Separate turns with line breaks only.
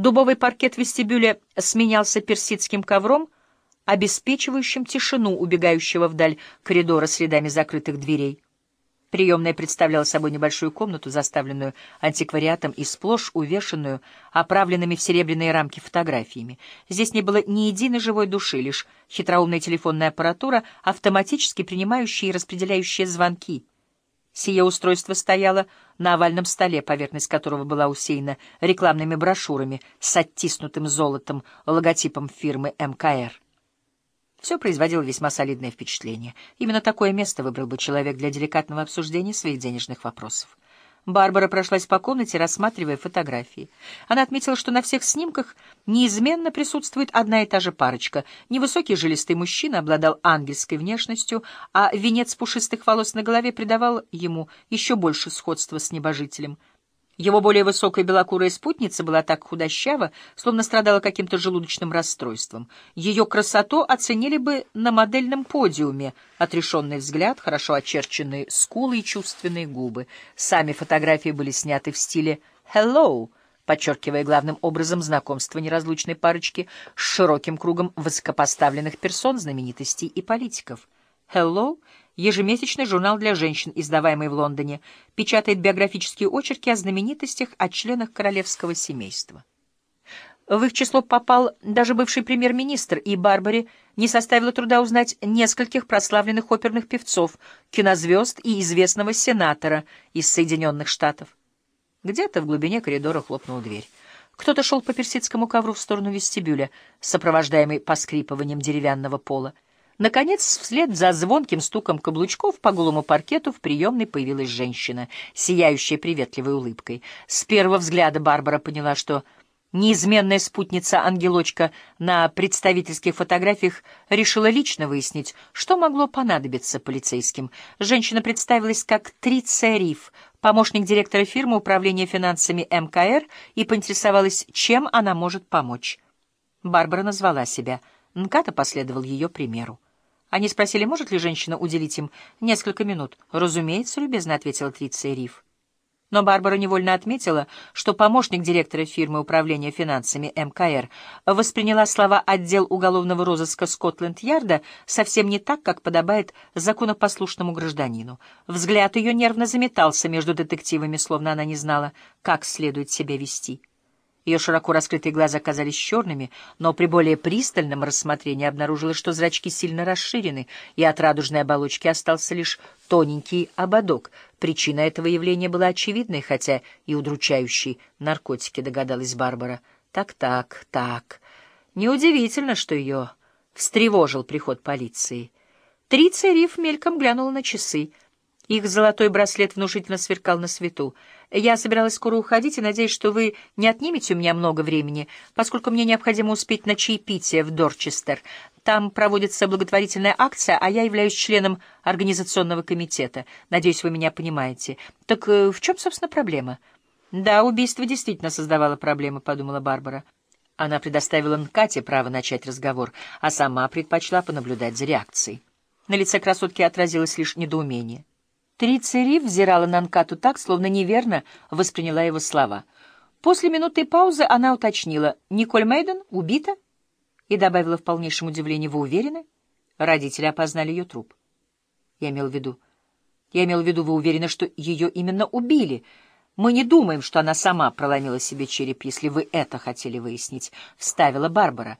Дубовый паркет вестибюля сменялся персидским ковром, обеспечивающим тишину убегающего вдаль коридора с рядами закрытых дверей. Приемная представляла собой небольшую комнату, заставленную антиквариатом и сплошь увешанную оправленными в серебряные рамки фотографиями. Здесь не было ни единой живой души, лишь хитроумная телефонная аппаратура, автоматически принимающая и распределяющая звонки. Сие устройство стояло на овальном столе, поверхность которого была усеяна рекламными брошюрами с оттиснутым золотом логотипом фирмы МКР. Все производило весьма солидное впечатление. Именно такое место выбрал бы человек для деликатного обсуждения своих денежных вопросов. Барбара прошлась по комнате, рассматривая фотографии. Она отметила, что на всех снимках неизменно присутствует одна и та же парочка. Невысокий жилистый мужчина обладал ангельской внешностью, а венец пушистых волос на голове придавал ему еще больше сходства с небожителем — его более высокая белокурая спутница была так худощава, словно страдала каким-то желудочным расстройством. Ее красоту оценили бы на модельном подиуме. Отрешенный взгляд, хорошо очерченные скулы и чувственные губы. Сами фотографии были сняты в стиле «Hello», подчеркивая главным образом знакомство неразлучной парочки с широким кругом высокопоставленных персон, знаменитостей и политиков. «Hello» ежемесячный журнал для женщин, издаваемый в Лондоне, печатает биографические очерки о знаменитостях, о членах королевского семейства. В их число попал даже бывший премьер-министр, и Барбаре не составило труда узнать нескольких прославленных оперных певцов, кинозвезд и известного сенатора из Соединенных Штатов. Где-то в глубине коридора хлопнула дверь. Кто-то шел по персидскому ковру в сторону вестибюля, сопровождаемый поскрипыванием деревянного пола. Наконец, вслед за звонким стуком каблучков по голому паркету в приемной появилась женщина, сияющая приветливой улыбкой. С первого взгляда Барбара поняла, что неизменная спутница-ангелочка на представительских фотографиях решила лично выяснить, что могло понадобиться полицейским. Женщина представилась как Триция Риф, помощник директора фирмы управления финансами МКР, и поинтересовалась, чем она может помочь. Барбара назвала себя. Нката последовал ее примеру. Они спросили, может ли женщина уделить им несколько минут. «Разумеется», — любезно ответила Триция Риф. Но Барбара невольно отметила, что помощник директора фирмы управления финансами МКР восприняла слова «отдел уголовного розыска Скотленд-Ярда» совсем не так, как подобает законопослушному гражданину. Взгляд ее нервно заметался между детективами, словно она не знала, как следует себя вести. Ее широко раскрытые глаза казались черными, но при более пристальном рассмотрении обнаружилось, что зрачки сильно расширены, и от радужной оболочки остался лишь тоненький ободок. Причина этого явления была очевидной, хотя и удручающей. Наркотики, догадалась Барбара. Так-так, так. Неудивительно, что ее встревожил приход полиции. Триция Риф мельком глянула на часы. Их золотой браслет внушительно сверкал на свету. Я собиралась скоро уходить и надеюсь, что вы не отнимете у меня много времени, поскольку мне необходимо успеть на чаепитие в Дорчестер. Там проводится благотворительная акция, а я являюсь членом организационного комитета. Надеюсь, вы меня понимаете. Так э, в чем, собственно, проблема? Да, убийство действительно создавало проблемы, подумала Барбара. Она предоставила Нкате право начать разговор, а сама предпочла понаблюдать за реакцией. На лице красотки отразилось лишь недоумение. Трицери взирала на Нкату так, словно неверно восприняла его слова. После минуты паузы она уточнила, «Николь Мейден убита?» И добавила в полнейшем удивлении, «Вы уверены?» Родители опознали ее труп. Я имел в виду... Я имел в виду, вы уверены, что ее именно убили. Мы не думаем, что она сама проломила себе череп, если вы это хотели выяснить, — вставила Барбара.